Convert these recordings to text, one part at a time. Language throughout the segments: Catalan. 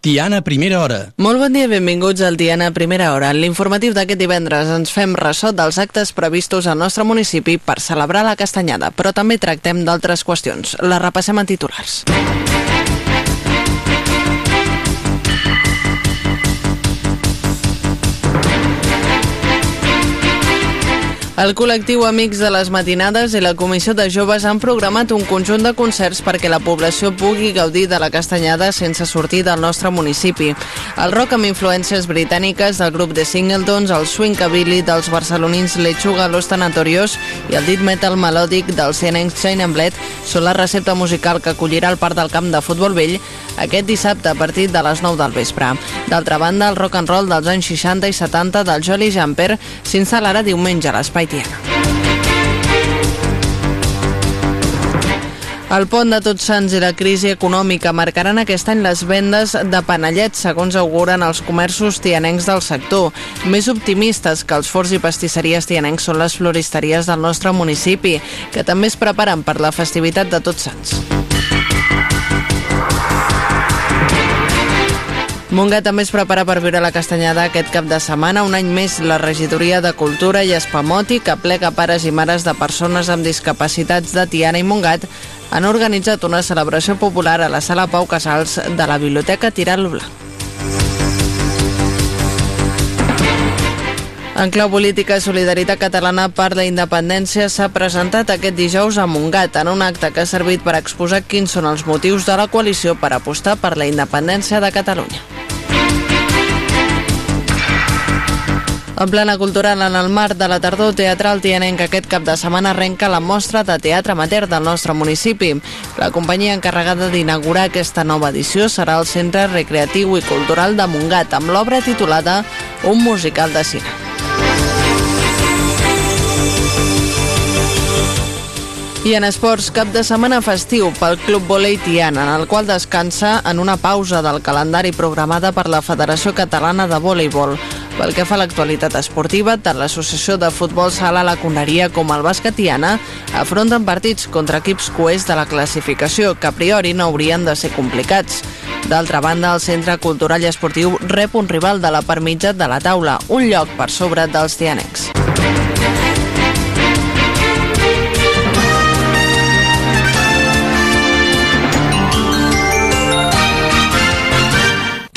Tiana, primera hora. Molt bon dia, benvinguts al Tiana Primera Hora. En l'informatiu d'aquest divendres ens fem ressò dels actes previstos al nostre municipi per celebrar la castanyada, però també tractem d'altres qüestions. La repassem en titulars. El col·lectiu Amics de les Matinades i la Comissió de Joves han programat un conjunt de concerts perquè la població pugui gaudir de la castanyada sense sortir del nostre municipi. El rock amb influències britàniques del grup de Singletons, el swingabilly dels barcelonins Lechuga Los Tanatorios i el death metal melòdic del CNX Chain and Blade són la recepta musical que acollirà el Parc del Camp de Futbol Vell aquest dissabte a partir de les 9 del vespre. D'altra banda, el rock and roll dels anys 60 i 70 del Jolly Jumper s'instal·larà diumenge a l'Espai Tiana. El pont de Tots Sants i la crisi econòmica marcaran aquest any les vendes de panellets, segons auguren els comerços tianencs del sector. Més optimistes que els forts i pastisseries tianencs són les floristeries del nostre municipi, que també es preparen per la festivitat de Tots Sants. Montgat també es prepara per viure la castanyada aquest cap de setmana. Un any més, la regidoria de Cultura i Espamoti, que plega pares i mares de persones amb discapacitats de Tiana i Montgat, han organitzat una celebració popular a la Sala Pau Casals de la Biblioteca Tirant-lo Blanc. En clau política, Solidaritat Catalana per la Independència s'ha presentat aquest dijous a Montgat en un acte que ha servit per exposar quins són els motius de la coalició per apostar per la independència de Catalunya. En plana cultural, en el marc de la tardor teatral tianenca aquest cap de setmana arrenca la mostra de teatre amateur del nostre municipi. La companyia encarregada d'inaugurar aquesta nova edició serà el Centre Recreatiu i Cultural de Montgat, amb l'obra titulada Un musical de cine. I en esports, cap de setmana festiu pel Club Volei Tiana, en el qual descansa en una pausa del calendari programada per la Federació Catalana de Voleibol. Pel que fa a l'actualitat esportiva, tant l'Associació de Futbol Sala La Coneria com el Bàsquet Tiana afronten partits contra equips coers de la classificació, que a priori no haurien de ser complicats. D'altra banda, el Centre Cultural i Esportiu rep un rival de la per mitja de la taula, un lloc per sobre dels tianecs.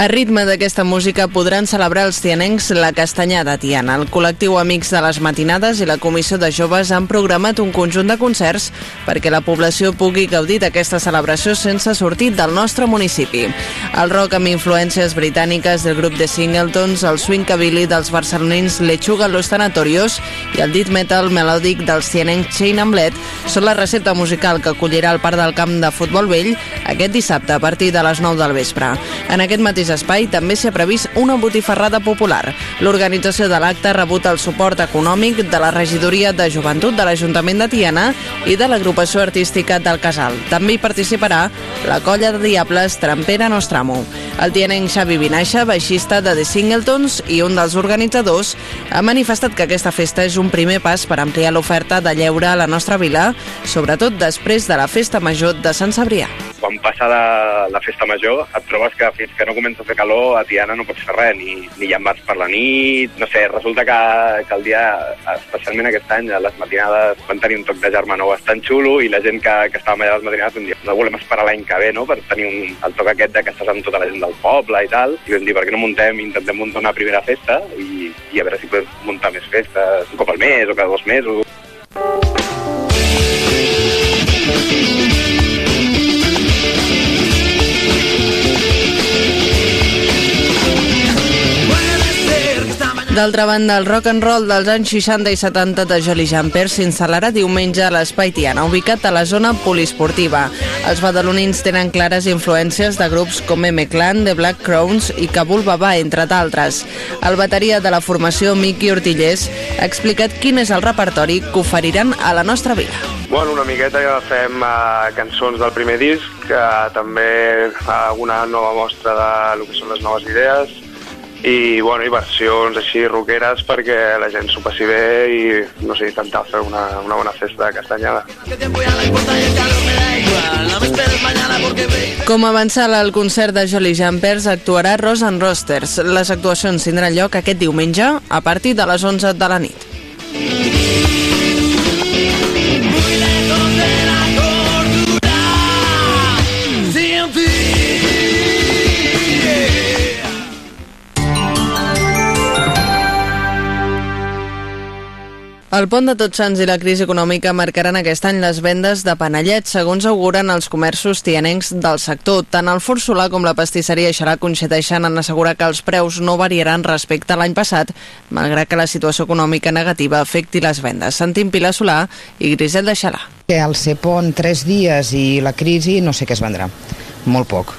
A ritme d'aquesta música podran celebrar els tianencs la castanyada tiana. El col·lectiu Amics de les Matinades i la Comissió de Joves han programat un conjunt de concerts perquè la població pugui gaudir d'aquesta celebració sense sortir del nostre municipi. El rock amb influències britàniques del grup de Singletons, el swingabilly dels barcelonins Lechuga Los Tanatorios i el death metal melòdic dels tianencs Chain Blade són la recepta musical que acollirà el Parc del Camp de Futbol Vell aquest dissabte a partir de les 9 del vespre. En aquest mateix espai també s'hi ha previst una botifarrada popular. L'organització de l'acte ha rebut el suport econòmic de la regidoria de joventut de l'Ajuntament de Tiana i de l'agrupació artística del Casal. També hi participarà la colla de diables Trampera Nostramo. El tianenc Xavi Vinaixa, baixista de The Singletons i un dels organitzadors, ha manifestat que aquesta festa és un primer pas per ampliar l'oferta de lleure a la nostra vila, sobretot després de la festa major de Sant Cebrià. Quan passa la, la festa major et trobes que fins que no comença a fer calor a Tiana no pots fer res, ni, ni llambats per la nit, no sé, resulta que, que el dia, especialment aquest any, a les matinades van tenir un toc de germanor bastant xulo i la gent que, que estava allà a les matinades vam dir, no volem esperar l'any que ve, no?, per tenir un, el toc aquest de que estàs amb tota la gent del poble i tal, i vam dir, per què no muntem, intentem muntar una primera festa i, i a veure si podem muntar més festes un cop al mes o cada dos mesos. D'altra banda, el rock and roll dels anys 60 i 70 de Jolly Jumper s'instal·larà diumenge a l'Espai Tiana, ubicat a la zona poliesportiva. Els badalonins tenen clares influències de grups com M-Clan, The Black Crowns i Kabul Baba, entre d'altres. El bateria de la formació, Miqui Ortillés, ha explicat quin és el repertori que oferiran a la nostra vila. Bueno, una miqueta ja fem uh, cançons del primer disc, que també alguna nova mostra de lo que són les noves idees, i, bueno, i versions així roqueres perquè la gent s'ho passi bé i, no sé, intentar fer una, una bona festa de castanyada. Com avançar al concert de Jolly Jumpers actuarà Rose and Rosters. Les actuacions tindran lloc aquest diumenge a partir de les 11 de la nit. El pont de Tots Sants i la crisi econòmica marcaran aquest any les vendes de panellets, segons auguren els comerços tianencs del sector. Tant el Fort Solà com la pastisseria Xalà coincideixen en assegurar que els preus no variaran respecte a l'any passat, malgrat que la situació econòmica negativa afecti les vendes. Sentim Pilar Solà i Grisel de Xalà. Que al ser pont tres dies i la crisi no sé què es vendrà molt poc.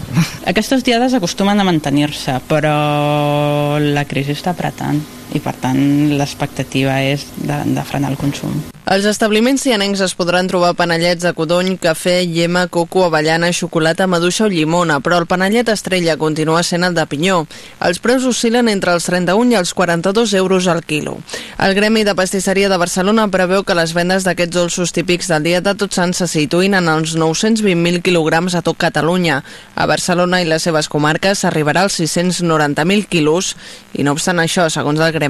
Aquestes diades acostumen a mantenir-se, però la crisi està apretant i per tant l'expectativa és de, de frenar el consum. Els establiments cianencs es podran trobar panellets de codony, cafè, llema, coco, avellana, xocolata, maduixa o llimona, però el panellet estrella continua sent el de pinyó. Els preus oscil·len entre els 31 i els 42 euros al quilo. El Gremi de Pastisseria de Barcelona preveu que les vendes d'aquests dolços típics del dia de Tots Sants se situïn en els 920.000 quilograms a tot Catalunya. A Barcelona i les seves comarques s'arribarà als 690.000 quilos i no obstant això, segons el Gremi,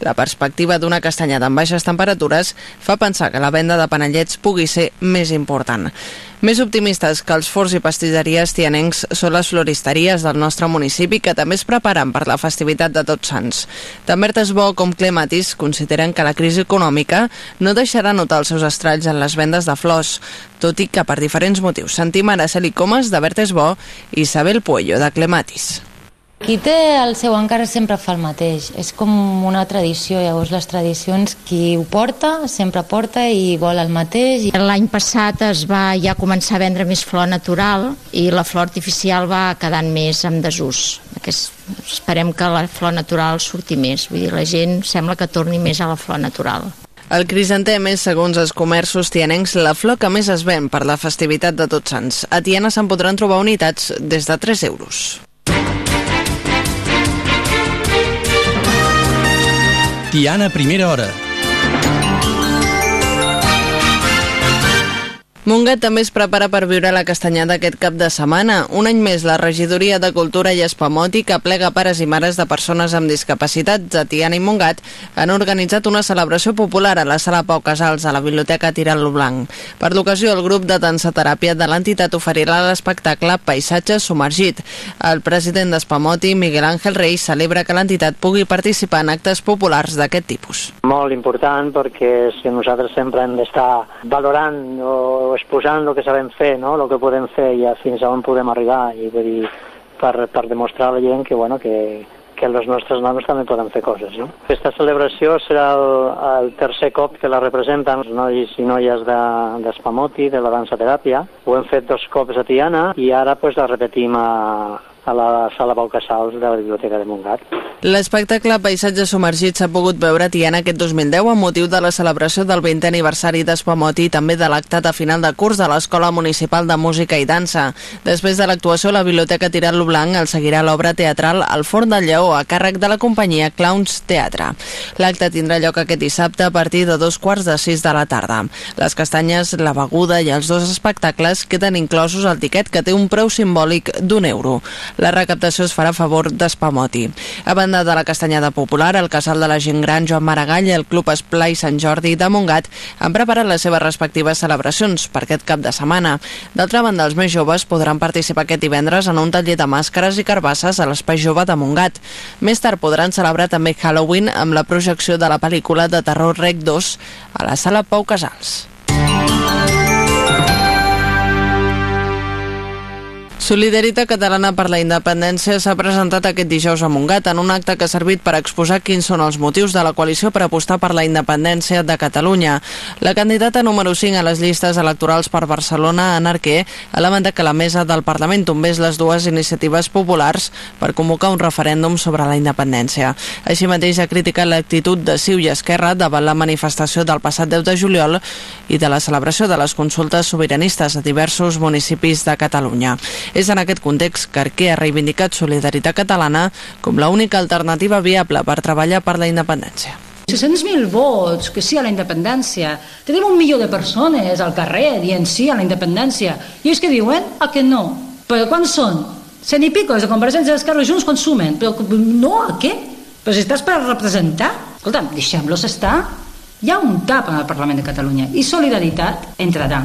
la perspectiva d'una castanyada amb baixes temperatures fa pensar que la venda de panellets pugui ser més important. Més optimistes que els forts i pastisseries tianencs són les floristeries del nostre municipi que també es preparen per la festivitat de Tots Sants. Bertes Bo com Clematis consideren que la crisi econòmica no deixarà notar els seus estralls en les vendes de flors, tot i que per diferents motius. Sentim Araceli Comas de Bertes Bo i Isabel Puello de Clematis. Qui té el seu encara sempre fa el mateix. És com una tradició, llavors les tradicions, qui ho porta, sempre porta i vol el mateix. L'any passat es va ja començar a vendre més flor natural i la flor artificial va quedant més en desús. Aquest, esperem que la flor natural surti més. Vull dir, la gent sembla que torni més a la flor natural. El crisantem és, segons els comerços tianencs, la flor que més es ven per la festivitat de Tots Sants. A Tiana se'n podran trobar unitats des de 3 euros. Tiana Primera Hora. Montgat també es prepara per viure la castanyada aquest cap de setmana. Un any més, la regidoria de Cultura i Espamoti, que plega pares i mares de persones amb discapacitats de Tiana i Montgat, han organitzat una celebració popular a la sala Pau Casals, a la Biblioteca Tirant lo Blanc. Per l'ocasió, el grup de dansateràpia de l'entitat oferirà l'espectacle Paisatge submergit. El president d'Espamoti, Miguel Ángel Rey, celebra que l'entitat pugui participar en actes populars d'aquest tipus. Molt important perquè si nosaltres sempre hem d'estar valorant o exposant el que sabem fer, no? el que podem fer i fins a on podem arribar i vull dir, per, per demostrar a la gent que, bueno, que, que els nostres noms també poden fer coses. No? Aquesta celebració serà el, el tercer cop que la representen els nois i noies d'Espamoti, de, de la dansa teràpia. Ho hem fet dos cops a Tiana i ara pues, la repetim a, a la sala Pau Casals de la Biblioteca de Montgat. L'espectacle Paisatge submergit s'ha pogut veure a Tiana aquest 2010 amb motiu de la celebració del 20è aniversari d'Espamoti i també de l'acte de final de curs de l'Escola Municipal de Música i Dansa. Després de l'actuació, la Biblioteca Tirant-lo Blanc el seguirà l'obra teatral El Forn del Lleó a càrrec de la companyia Clowns Teatre. L'acte tindrà lloc aquest dissabte a partir de dos quarts de sis de la tarda. Les castanyes, la beguda i els dos espectacles queden inclosos al tiquet que té un preu simbòlic d'un euro. La recaptació es farà a favor d'Espamoti. A banda de la castanyada popular, el casal de la gent gran Joan Maragall i el Club Esplai Sant Jordi de Montgat han preparat les seves respectives celebracions per aquest cap de setmana. D'altra banda, els més joves podran participar aquest divendres en un taller de màscares i carbasses a l'Espai Jove de Montgat. Més tard podran celebrar també Halloween amb la projecció de la pel·lícula de terror Rec 2 a la sala Pau Casals. Solidaritat Catalana per la Independència s'ha presentat aquest dijous a Montgat en un acte que ha servit per exposar quins són els motius de la coalició per apostar per la independència de Catalunya. La candidata número 5 a les llistes electorals per Barcelona, Anna Arquer, ha lamentat que la mesa del Parlament tombés les dues iniciatives populars per convocar un referèndum sobre la independència. Així mateix ha criticat l'actitud de Ciu i Esquerra davant la manifestació del passat 10 de juliol i de la celebració de les consultes sobiranistes a diversos municipis de Catalunya. És en aquest context que Arquer ha reivindicat Solidaritat Catalana com l'única alternativa viable per treballar per la independència. 600.000 vots, que sí a la independència. Tenim un milió de persones al carrer dient sí a la independència. I ells que diuen a que no. Però quan són? Cent i pico, de Convergència d'Esquerra Junts consumen. Però no, a què? Però si estàs per representar, escolta'm, deixem-los estar. Hi ha un tap en el Parlament de Catalunya i Solidaritat entrarà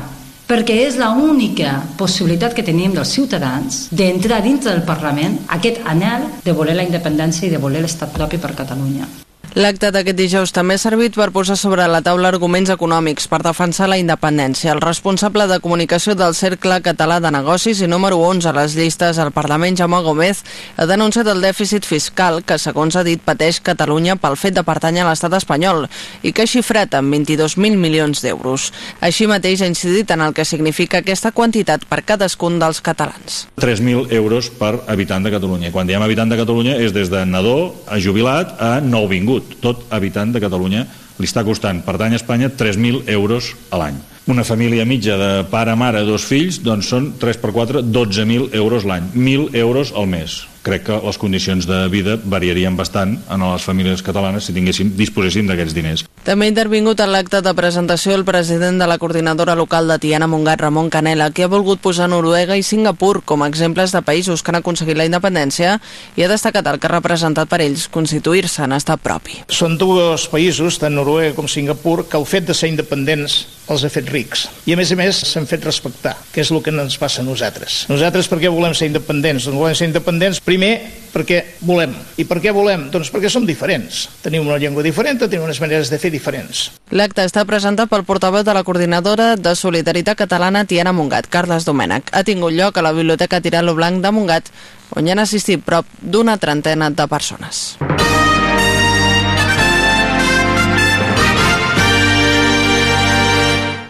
perquè és l'única possibilitat que tenim dels ciutadans d'entrar dintre del Parlament aquest anel de voler la independència i de voler l'estat propi per Catalunya. L'acte d'aquest dijous també ha servit per posar sobre la taula arguments econòmics per defensar la independència. El responsable de comunicació del Cercle Català de Negocis i número 11 a les llistes al Parlament, Jaume Gómez, ha denunciat el dèficit fiscal que, segons ha dit, pateix Catalunya pel fet de pertànyer a l'estat espanyol i que ha xifrat en 22.000 milions d'euros. Així mateix ha incidit en el que significa aquesta quantitat per cadascun dels catalans. 3.000 euros per habitant de Catalunya. Quan diem habitant de Catalunya és des de nadó a jubilat a nouvingut tot habitant de Catalunya li està costant, pertany a Espanya, 3.000 euros a l'any. Una família mitja de pare, mare, dos fills, doncs són 3 per 4, 12.000 euros l'any. 1.000 euros al mes crec que les condicions de vida variarien bastant en les famílies catalanes si tinguéssim, disposéssim d'aquests diners. També ha intervingut en l'acte de presentació el president de la coordinadora local de Tiana Montgat, Ramon Canela, que ha volgut posar Noruega i Singapur com a exemples de països que han aconseguit la independència i ha destacat el que ha representat per ells constituir-se en estat propi. Són dos països, tant Noruega com Singapur, que el fet de ser independents els ha fet rics. I a més a més s'han fet respectar, que és el que ens passa a nosaltres. Nosaltres per què volem ser independents? Doncs volem ser independents Primer, perquè volem. I per què volem? Doncs perquè som diferents. Tenim una llengua diferent, tenim unes maneres de fer diferents. L'acte està presentat pel portaveu de la coordinadora de Solidaritat Catalana Tiana Montgat, Carles Domènech. Ha tingut lloc a la Biblioteca Tiralo Blanc de Montgat, on hi han assistit prop d'una trentena de persones.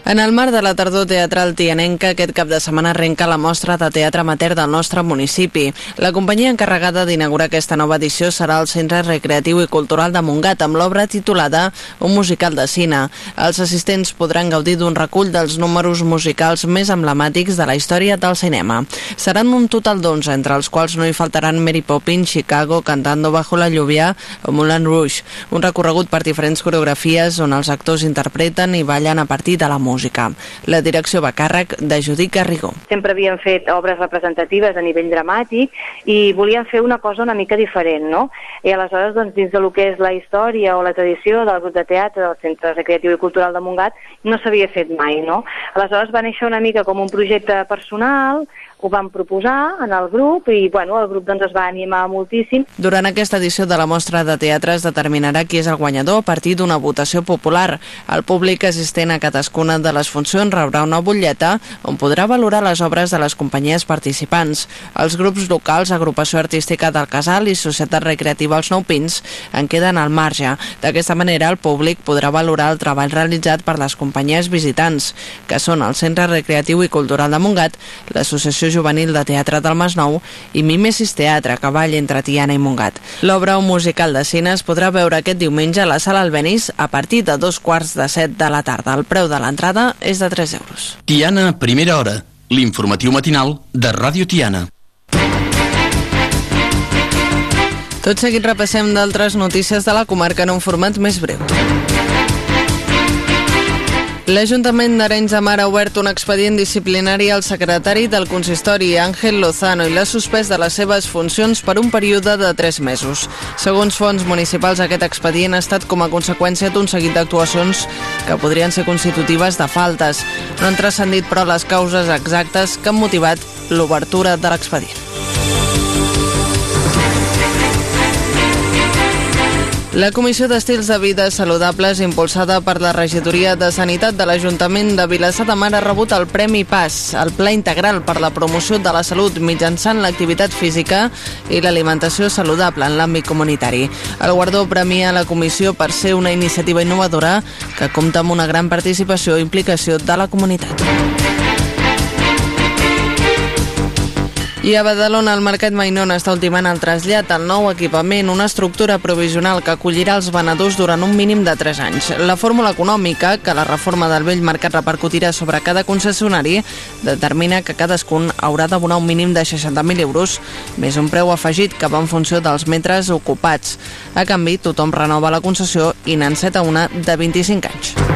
En el marc de la tardor teatral tianenca, aquest cap de setmana arrenca la mostra de teatre amateur del nostre municipi. La companyia encarregada d'inaugurar aquesta nova edició serà el Centre Recreatiu i Cultural de Montgat, amb l'obra titulada Un musical de cine. Els assistents podran gaudir d'un recull dels números musicals més emblemàtics de la història del cinema. Seran un total d'11, entre els quals no hi faltaran Mary Poppins, Chicago, Cantando bajo la lluvia o Moulin Rouge. Un recorregut per diferents coreografies on els actors interpreten i ballen a partir de la música música. La direcció va càrrec de Judit Garrigó. Sempre havíem fet obres representatives a nivell dramàtic i volíem fer una cosa una mica diferent, no? I aleshores, doncs, dins de lo que és la història o la tradició del grup de teatre del Centre Recreatiu i Cultural de Montgat, no s'havia fet mai, no? Aleshores va néixer una mica com un projecte personal, ho vam proposar en el grup i bueno, el grup doncs, es va animar moltíssim. Durant aquesta edició de la mostra de teatre es determinarà qui és el guanyador a partir d'una votació popular. El públic assistent a cadascuna de les funcions rebrà una butlleta on podrà valorar les obres de les companyies participants. Els grups locals, Agrupació Artística del Casal i Societat Recreativa Els Nou Pins en queden al marge. D'aquesta manera el públic podrà valorar el treball realitzat per les companyies visitants, que són el Centre Recreatiu i Cultural de Montgat, l'Associació Associació Juvenil de Teatre del Masnou i Mimesis Teatre, que balla entre Tiana i Montgat. L'obra Un musical de cine es podrà veure aquest diumenge a la sala Albenis a partir de dos quarts de set de la tarda. El preu de l'entrada és de 3 euros. Tiana, primera hora. L'informatiu matinal de Ràdio Tiana. Tot seguit repassem d'altres notícies de la comarca en un format més breu. L'Ajuntament d'Arenys de Mar ha obert un expedient disciplinari al secretari del consistori, Àngel Lozano, i l'ha suspès de les seves funcions per un període de 3 mesos. Segons fons municipals, aquest expedient ha estat com a conseqüència d'un seguit d'actuacions que podrien ser constitutives de faltes. No han transcendit, però, les causes exactes que han motivat l'obertura de l'expedient. La Comissió d'Estils de Vida Saludables, impulsada per la Regidoria de Sanitat de l'Ajuntament de Vilassar de Mar, ha rebut el Premi PAS, el Pla Integral per la Promoció de la Salut mitjançant l'activitat física i l'alimentació saludable en l'àmbit comunitari. El guardó premia la comissió per ser una iniciativa innovadora que compta amb una gran participació i implicació de la comunitat. I a Badalona, el Mercat Mainona està ultimant el trasllat al nou equipament, una estructura provisional que acollirà els venedors durant un mínim de 3 anys. La fórmula econòmica, que la reforma del vell mercat repercutirà sobre cada concessionari, determina que cadascun haurà d'abonar un mínim de 60.000 euros, més un preu afegit que va en funció dels metres ocupats. A canvi, tothom renova la concessió i n'enceta una de 25 anys.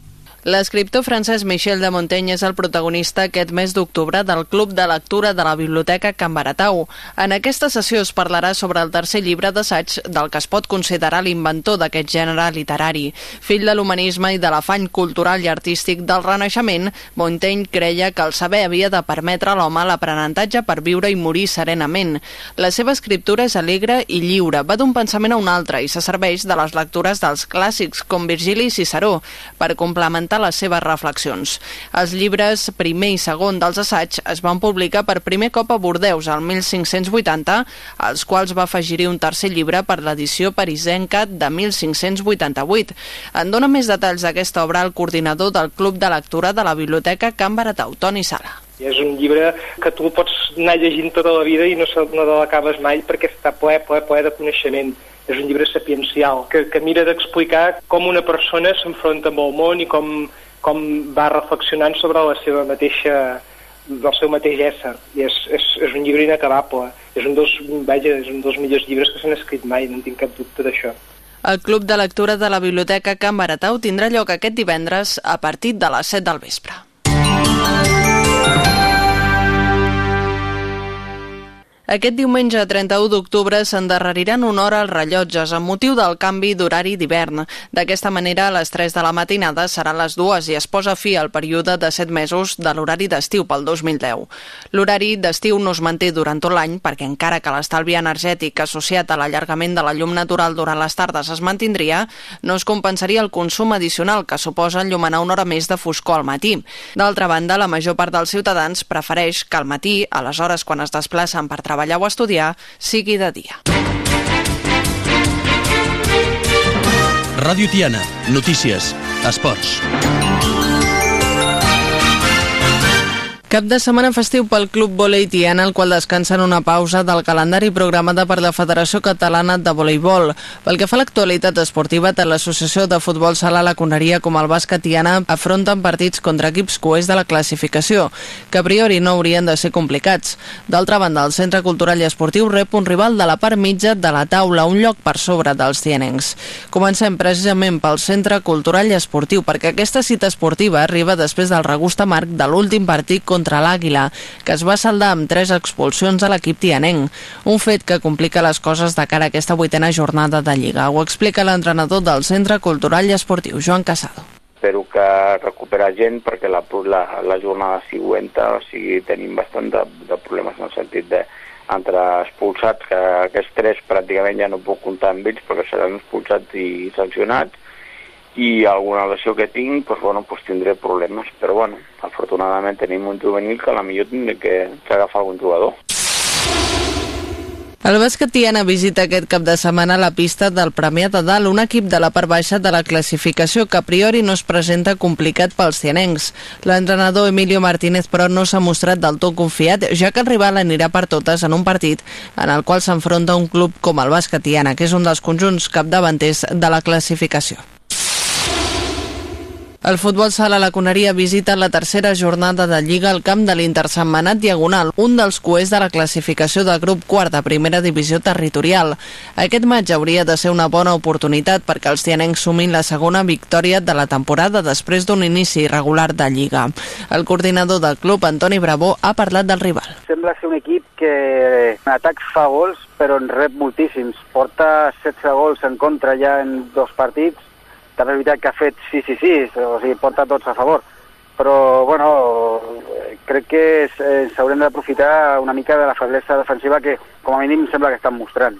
L'escriptor francès Michel de Montaigne és el protagonista aquest mes d'octubre del Club de Lectura de la Biblioteca Can Baratau. En aquesta sessió es parlarà sobre el tercer llibre d'assaig del que es pot considerar l'inventor d'aquest gènere literari. Fill de l'humanisme i de l'afany cultural i artístic del Renaixement, Montaigne creia que el saber havia de permetre a l'home l'aprenentatge per viure i morir serenament. La seva escriptura és alegre i lliure, va d'un pensament a un altre i se serveix de les lectures dels clàssics com Virgili i Ciceró per complementar presentar les seves reflexions. Els llibres primer i segon dels assaigs es van publicar per primer cop a Bordeus al 1580, als quals va afegir-hi un tercer llibre per l'edició parisenca de 1588. En dona més detalls d'aquesta obra el coordinador del Club de Lectura de la Biblioteca Can Baratau, Toni Sala. És un llibre que tu pots anar llegint tota la vida i no, no l'acabes mai perquè està ple, ple, ple de coneixement és un llibre sapiencial que, que mira d'explicar com una persona s'enfronta amb el món i com, com va reflexionant sobre la seva mateixa del seu mateix ésser. I és, és, és un llibre inacabable. És un dels, vaja, és un dels millors llibres que s'han escrit mai, no en tinc cap dubte d'això. El Club de Lectura de la Biblioteca Can Baratau tindrà lloc aquest divendres a partir de les 7 del vespre. Aquest diumenge 31 d'octubre s'endarreriran una hora els rellotges amb motiu del canvi d'horari d'hivern. D'aquesta manera, a les 3 de la matinada seran les dues i es posa fi al període de 7 mesos de l'horari d'estiu pel 2010. L'horari d'estiu no es manté durant tot l'any perquè encara que l'estalvi energètic associat a l'allargament de la llum natural durant les tardes es mantindria, no es compensaria el consum addicional que suposa enllumenar una hora més de foscor al matí. D'altra banda, la major part dels ciutadans prefereix que al matí, a les hores quan es desplacen per treballar treballar o estudiar sigui de dia. Ràdio Tiana, notícies, esports. Cap de setmana festiu pel Club Volei Tiana, el qual descansa en una pausa del calendari programada per la Federació Catalana de Voleibol. Pel que fa a l'actualitat esportiva, tant l'Associació de Futbol Sala La Coneria com el Bàsquet Tiana afronten partits contra equips coers de la classificació, que a priori no haurien de ser complicats. D'altra banda, el Centre Cultural i Esportiu rep un rival de la part mitja de la taula, un lloc per sobre dels tianencs. Comencem precisament pel Centre Cultural i Esportiu, perquè aquesta cita esportiva arriba després del regust amarg de l'últim partit contra contra l'Àguila, que es va saldar amb tres expulsions a l'equip tianenc, un fet que complica les coses de cara a aquesta vuitena jornada de Lliga. Ho explica l'entrenador del Centre Cultural i Esportiu, Joan Casado espero que recuperar gent perquè la, la, la jornada següent o sigui, tenim bastant de, de problemes en el sentit de entre expulsats, que aquests tres pràcticament ja no puc comptar amb ells perquè seran expulsats i sancionats, i alguna lesió que tinc, pues, bueno, pues tindré problemes. Però bueno, afortunadament tenim un juvenil que a la millor tindré que, que agafar algun jugador. El bàsquet Tiana visita aquest cap de setmana la pista del Premià de Dalt, un equip de la part baixa de la classificació que a priori no es presenta complicat pels tianencs. L'entrenador Emilio Martínez, però, no s'ha mostrat del tot confiat, ja que el rival anirà per totes en un partit en el qual s'enfronta un club com el bàsquet Tiana, que és un dels conjunts capdavanters de la classificació. El futbol sala la Coneria visita la tercera jornada de Lliga al camp de l'Intersetmanat Diagonal, un dels coers de la classificació del grup quart de primera divisió territorial. Aquest maig hauria de ser una bona oportunitat perquè els tianencs sumin la segona victòria de la temporada després d'un inici irregular de Lliga. El coordinador del club, Antoni Bravo, ha parlat del rival. Sembla ser un equip que en atacs fa gols, però en rep moltíssims. Porta 16 gols en contra ja en dos partits, també és veritat que ha fet sí, sí, sí, o sigui, porta tots a favor. Però, bueno, crec que eh, s'haurem d'aprofitar una mica de la feblesa defensiva que, com a mínim, sembla que estan mostrant.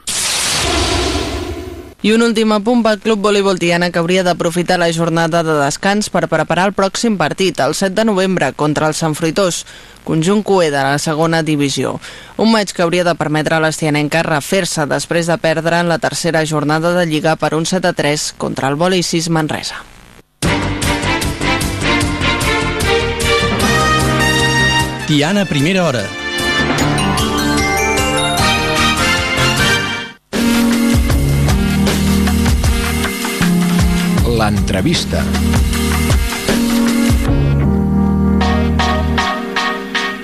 I un últim apunt pel Club Voleibol Tiana que hauria d'aprofitar la jornada de descans per preparar el pròxim partit, el 7 de novembre, contra el Sant Fruitós, conjunt cué de la segona divisió. Un maig que hauria de permetre a les tianenques refer-se després de perdre en la tercera jornada de Lliga per un 7 a 3 contra el Voli 6 Manresa. Tiana, primera hora. L'entrevista.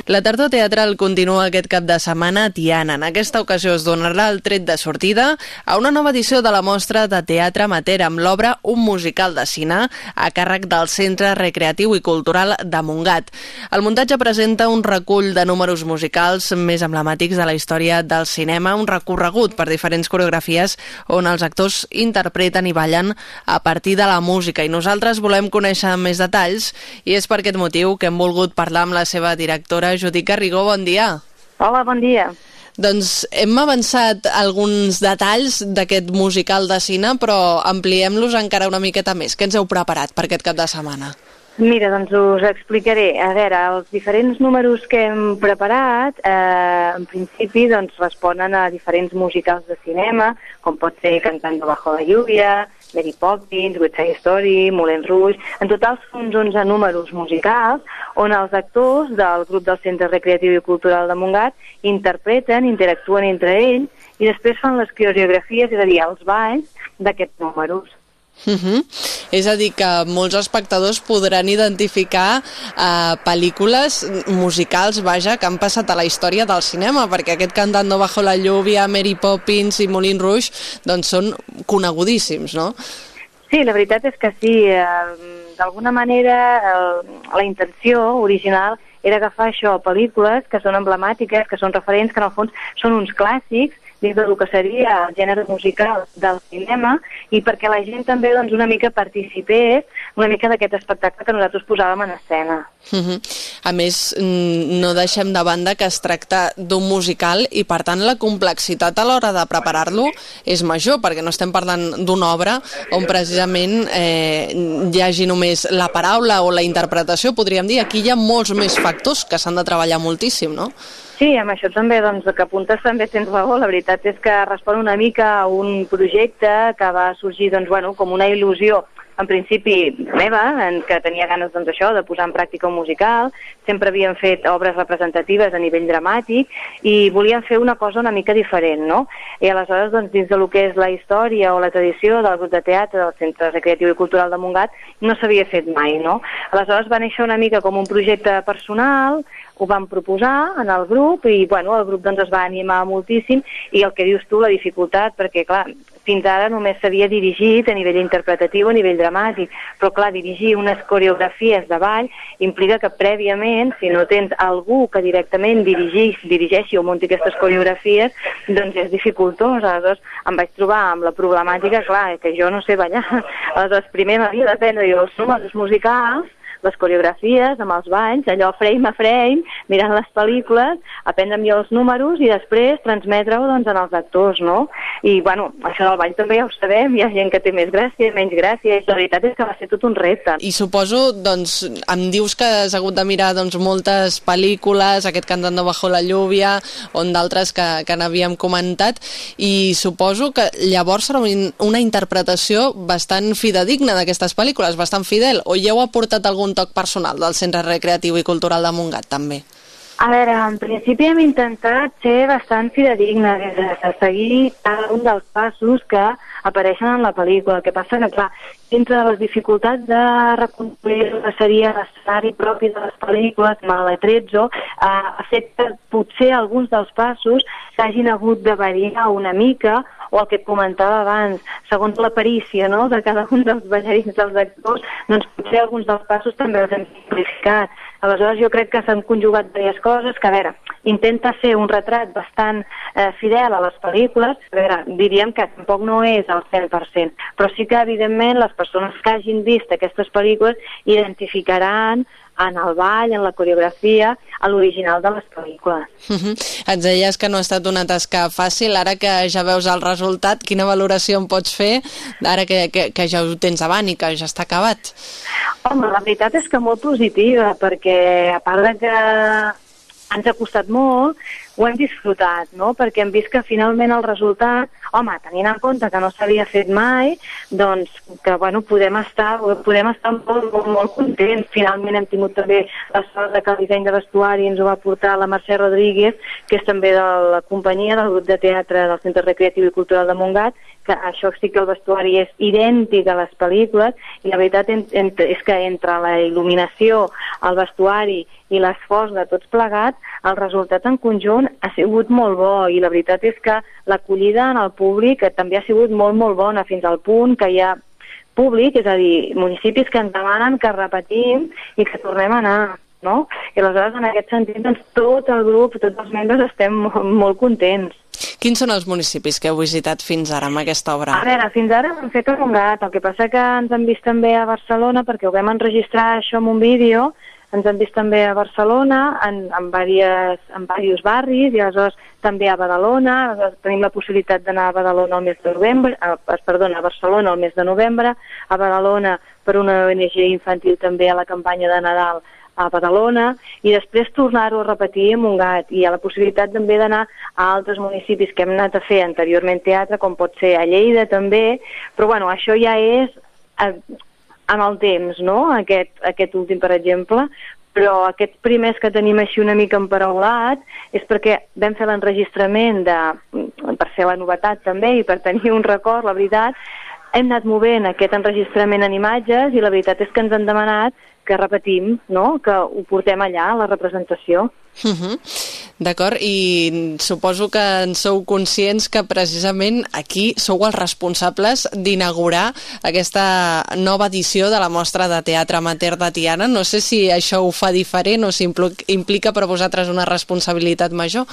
La tardor teatral continua aquest cap de setmana a Tiana. En aquesta ocasió es donarà el tret de sortida a una nova edició de la mostra de teatre amateur amb l'obra Un musical de cine a càrrec del Centre Recreatiu i Cultural de Montgat. El muntatge presenta un recull de números musicals més emblemàtics de la història del cinema, un recorregut per diferents coreografies on els actors interpreten i ballen a partir de la música. I nosaltres volem conèixer més detalls i és per aquest motiu que hem volgut parlar amb la seva directora Judit Garrigó, bon dia. Hola, bon dia. Doncs hem avançat alguns detalls d'aquest musical de cine, però ampliem-los encara una miqueta més. Què ens heu preparat per aquest cap de setmana? Mira, doncs us explicaré. A veure, els diferents números que hem preparat, eh, en principi, doncs, responen a diferents musicals de cinema, com pot ser Cantando bajo la lluvia, Mary Poppins, West Side Story, Moulin Rouge... En total són uns 11 números musicals on els actors del grup del Centre Recreatiu i Cultural de Montgat interpreten, interactuen entre ells i després fan les coreografies, és a dir, els balls d'aquests números. Uh -huh. És a dir, que molts espectadors podran identificar uh, pel·lícules musicals, vaja, que han passat a la història del cinema, perquè aquest Cantando bajo la lluvia, Mary Poppins i Moulin Rouge, doncs són conegudíssims, no? Sí, la veritat és que sí. Eh, D'alguna manera, el, la intenció original era agafar això, pel·lícules que són emblemàtiques, que són referents, que en el fons són uns clàssics, dins del que seria el gènere musical del cinema i perquè la gent també doncs, una mica participés una mica d'aquest espectacle que nosaltres posàvem en escena. Uh -huh. A més, no deixem de banda que es tracta d'un musical i per tant la complexitat a l'hora de preparar-lo és major perquè no estem parlant d'una obra on precisament eh, hi hagi només la paraula o la interpretació, podríem dir, aquí hi ha molts més factors que s'han de treballar moltíssim, no? Sí, amb això també, doncs, que apuntes també tens raó. La veritat és que respon una mica a un projecte que va sorgir, doncs, bueno, com una il·lusió en principi meva, en què tenia ganes doncs, això, de posar en pràctica un musical, sempre havíem fet obres representatives a nivell dramàtic i volíem fer una cosa una mica diferent, no? I aleshores, doncs, dins de lo que és la història o la tradició del grup de teatre del Centre Recreatiu i Cultural de Montgat, no s'havia fet mai, no? Aleshores va néixer una mica com un projecte personal, ho vam proposar en el grup i bueno, el grup doncs, es va animar moltíssim i el que dius tu, la dificultat, perquè clar, fins ara només s'havia dirigit a nivell interpretatiu, a nivell dramàtic, però clar, dirigir unes coreografies de ball implica que prèviament, si no tens algú que directament dirigeix, dirigeixi o munti aquestes coreografies, doncs és dificultós. Aleshores em vaig trobar amb la problemàtica, clar, que jo no sé ballar. Aleshores primer m'havia d'aprendre els números musicals les coreografies, amb els balls, allò frame a frame, mirant les pel·lícules, aprendre millor els números i després transmetre-ho doncs, en els actors, no? I, bueno, això del ball també ja ho sabem, hi ha gent que té més gràcia, menys gràcia, i la veritat és que va ser tot un repte. I suposo, doncs, em dius que has hagut de mirar doncs, moltes pel·lícules, aquest Cantando bajo la lluvia, on d'altres que, que n'havíem comentat, i suposo que llavors serà una interpretació bastant fidedigna d'aquestes pel·lícules, bastant fidel, o hi heu aportat algun toc personal del Centre Recreatiu i Cultural de Montgat, també? A veure, en principi hem intentat ser bastant fidedignes, de seguir cada un dels passos que apareixen en la pel·lícula. El que passa que, clar, dintre de les dificultats de reconstruir el que seria l'escenari propi de les pel·lícules, 13, eh, ha fet que potser alguns dels passos s'hagin hagut de variar una mica o el que et comentava abans, segons la perícia no?, de cada un dels ballarins dels actors, doncs potser alguns dels passos també els hem simplificat. Aleshores jo crec que s'han conjugat diverses coses que, a veure, intenta ser un retrat bastant eh, fidel a les pel·lícules, a veure, diríem que tampoc no és al 100%, però sí que, evidentment, les persones que hagin vist aquestes pel·lícules identificaran en el ball, en la coreografia, a l'original de les pel·lícules. Uh -huh. Ens deies que no ha estat una tasca fàcil, ara que ja veus el resultat, quina valoració en pots fer, ara que, que, que ja ho tens davant i que ja està acabat? Home, la veritat és que molt positiva, perquè a part de que ens ha costat molt, ho hem disfrutat, no? perquè hem vist que finalment el resultat, home, tenint en compte que no s'havia fet mai, doncs que bueno, podem estar, podem estar molt, molt, molt contents. Finalment hem tingut també la sort de que el disseny de vestuari ens ho va portar la Mercè Rodríguez, que és també de la companyia del grup de teatre del Centre Recreatiu i Cultural de Montgat, que això sí que el vestuari és idèntic a les pel·lícules i la veritat en, en, és que entre la il·luminació, el vestuari i l'esforç de tots plegats, el resultat en conjunt ha sigut molt bo i la veritat és que l'acollida en el públic també ha sigut molt, molt bona fins al punt que hi ha públic, és a dir, municipis que ens demanen que repetim i que tornem a anar no? I aleshores, en aquest sentit, doncs, tot el grup, tots els membres estem molt, molt contents. Quins són els municipis que heu visitat fins ara amb aquesta obra? A veure, fins ara hem fet un gat, el que passa que ens han vist també a Barcelona perquè ho vam enregistrar això en un vídeo, ens han vist també a Barcelona, en, en, diverses, en diversos barris, i aleshores també a Badalona, tenim la possibilitat d'anar a Badalona al mes de novembre, a, perdona, a Barcelona al mes de novembre, a Badalona per una ONG infantil també a la campanya de Nadal a Badalona i després tornar-ho a repetir a Montgat. I ha la possibilitat també d'anar a altres municipis que hem anat a fer anteriorment teatre, com pot ser a Lleida també, però bueno, això ja és eh, en el temps, no?, aquest, aquest últim, per exemple, però aquests primers que tenim així una mica emparaulat és perquè vam fer l'enregistrament de, per ser la novetat també i per tenir un record, la veritat, hem anat movent aquest enregistrament en imatges i la veritat és que ens han demanat que repetim, no? que ho portem allà, la representació. Uh -huh. D'acord, i suposo que en sou conscients que precisament aquí sou els responsables d'inaugurar aquesta nova edició de la mostra de teatre amateur de Tiana. No sé si això ho fa diferent o si implica per vosaltres una responsabilitat major.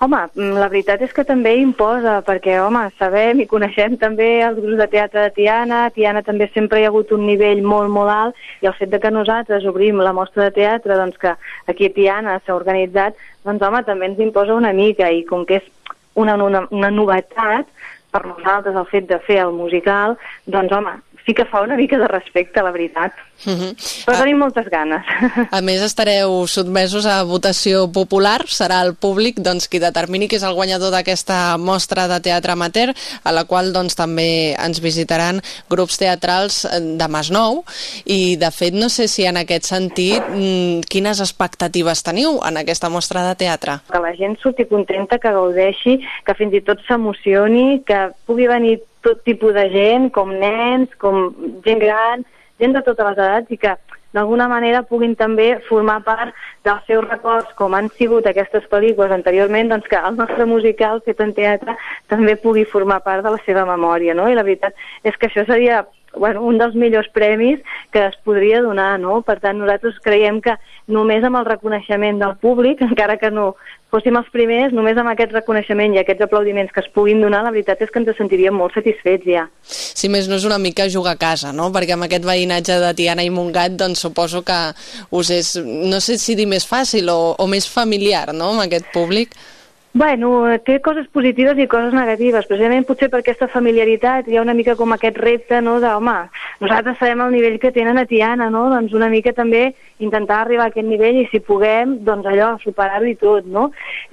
Home, mm, la veritat és que també imposa, perquè, home, sabem i coneixem també els grups de teatre de Tiana, a Tiana també sempre hi ha hagut un nivell molt, molt alt, i el fet de que nosaltres obrim la mostra de teatre, doncs que aquí a Tiana s'ha organitzat, doncs, home, també ens imposa una mica, i com que és una, una, una novetat, per nosaltres el fet de fer el musical, doncs, home, sí que fa una mica de respecte, la veritat. Uh -huh. Però a, tenim moltes ganes. A més, estareu sotmesos a votació popular, serà el públic doncs, qui determini que és el guanyador d'aquesta mostra de teatre amateur, a la qual doncs, també ens visitaran grups teatrals eh, de Masnou, i de fet no sé si en aquest sentit mm, quines expectatives teniu en aquesta mostra de teatre? Que la gent surti contenta, que gaudeixi, que fins i tot s'emocioni, que pugui venir tot tipus de gent, com nens, com gent gran, gent de totes les edats i que d'alguna manera puguin també formar part dels seus records, com han sigut aquestes pel·lícules anteriorment, doncs que el nostre musical fet en teatre també pugui formar part de la seva memòria, no? I la veritat és que això seria bueno, un dels millors premis que es podria donar, no? Per tant, nosaltres creiem que només amb el reconeixement del públic, encara que no fóssim els primers, només amb aquest reconeixement i aquests aplaudiments que es puguin donar, la veritat és que ens sentiríem molt satisfets ja. Si més no és una mica jugar a casa, no? Perquè amb aquest veïnatge de Tiana i Montgat, doncs suposo que us és, no sé si dir més fàcil o, o més familiar, no?, amb aquest públic. Bueno, té coses positives i coses negatives. Precisament potser per aquesta familiaritat hi ha una mica com aquest repte, no?, de, home, nosaltres sabem el nivell que tenen a Tiana, no?, doncs una mica també intentar arribar a aquest nivell i si puguem, doncs allò, superar-ho i tot, no?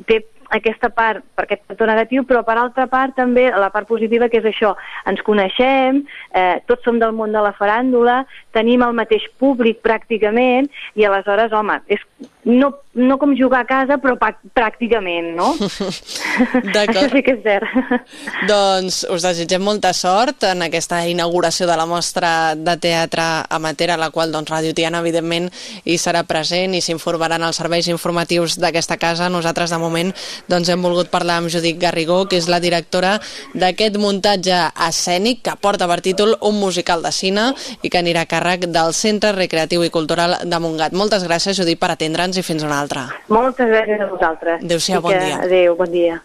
Té aquesta part, per aquest factor negatiu, però per altra part també la part positiva que és això, ens coneixem, eh, tots som del món de la faràndula, tenim el mateix públic pràcticament i aleshores, home, és no, no com jugar a casa, però pràcticament, no? Això sí que és cert. doncs us desitgem molta sort en aquesta inauguració de la mostra de teatre amateur, a la qual doncs, Ràdio Tiana, evidentment, hi serà present i s'informaran els serveis informatius d'aquesta casa. Nosaltres, de moment, doncs, hem volgut parlar amb Judit Garrigó, que és la directora d'aquest muntatge escènic que porta per títol Un musical de cine i que anirà a càrrec del Centre Recreatiu i Cultural de Montgat. Moltes gràcies, Judit, per atendre'ns i fins una altra. Altra. Moltes gràcies a vosaltres. Adéu-siau, bon dia. Adéu, bon dia.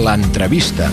L'entrevista.